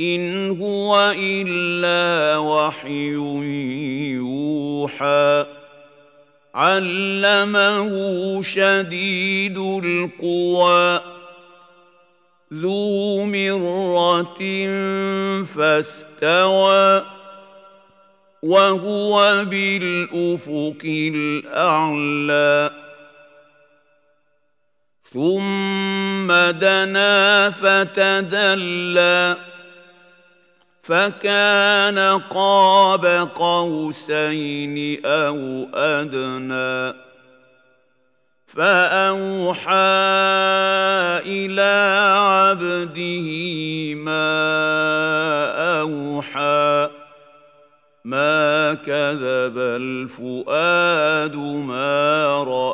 ان هو الا وحي يوحى. علمه شديد القوى. ذو مره فاستوى. وهو بالافق الاعلى. ثم دنا فتدلى. فكان قاب قوسين أو أدنى. فأوحى إلى عبده ما أوحى. ما كذب الفؤاد ما رأى.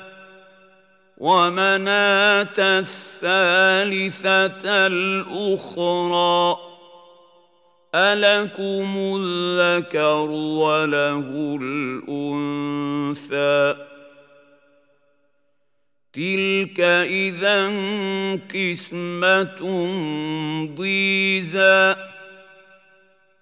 ومناة الثالثة الأخرى ألكم الذكر وله الأنثى. تلك اذا قسمة ضيزى.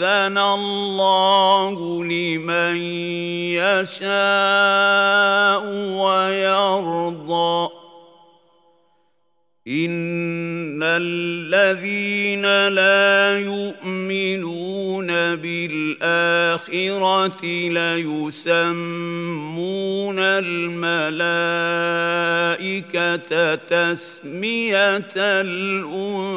يأذن الله لمن يشاء ويرضى. ان الذين لا يؤمنون بالاخره ليسمون الملائكه تسميه الانثى.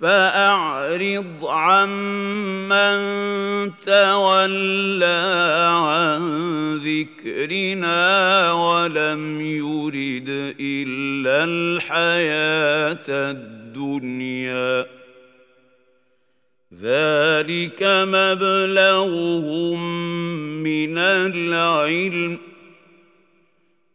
فأعرض عمن تولى عن ذكرنا ولم يرد إلا الحياة الدنيا. ذلك مبلغهم من العلم.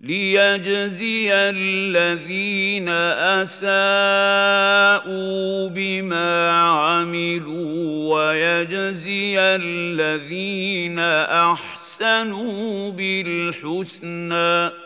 ليجزي الذين اساءوا بما عملوا ويجزي الذين احسنوا بالحسنى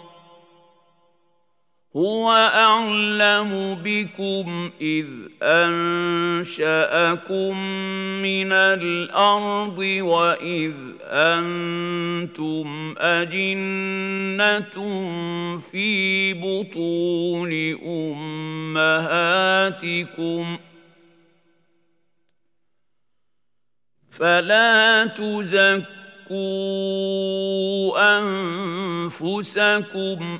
هو اعلم بكم اذ انشاكم من الأرض واذ أنتم اجنه في بطون امهاتكم فلا تزكوا انفسكم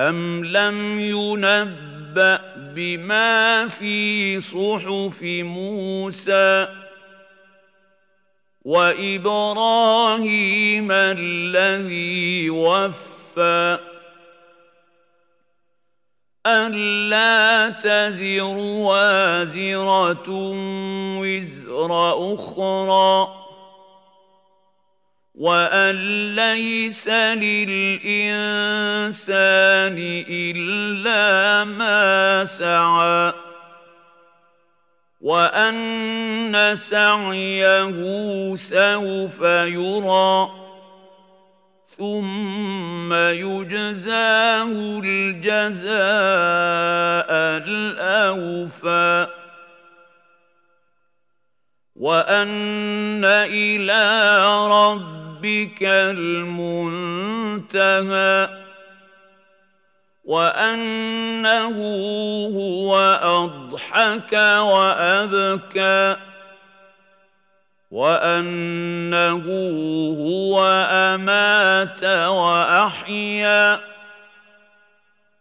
أم لم ينبأ بما في صحف موسى وإبراهيم الذي وفى ألا تزر وازرة وزر أخرى وأن ليس للإنسان إلا ما سعى وأن سعيه سوف يرى ثم يجزاه الجزاء الأوفى وأن إلى رب ربك المنتهى وأنه هو أضحك وأبكى وأنه هو أمات وأحيا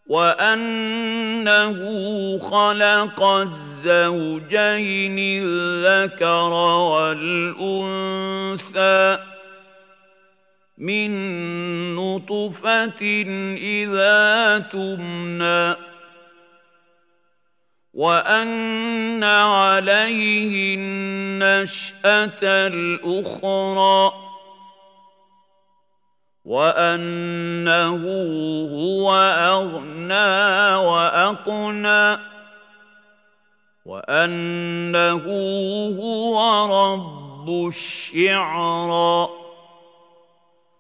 وأنه خلق الزوجين الذكر والأنثى من نطفة إذا تمنى وأن عليه النشأة الأخرى وأنه هو أغنى وأقنى وأنه هو رب الشعرى.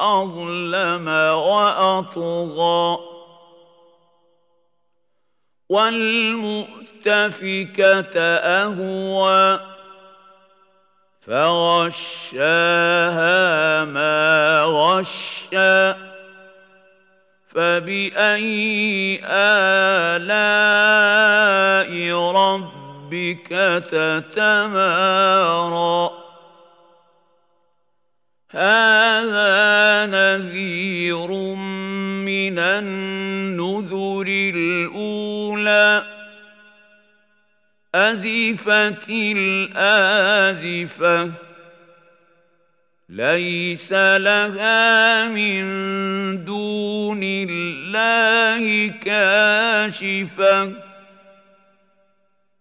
أظلم وأطغى. والمؤتفكة أهوى. فغشاها ما غشى فبأي آلاء ربك تتمارى. هذا نذير من النذر الأولى. أزفت الآزفة ليس لها من دون الله كاشفة.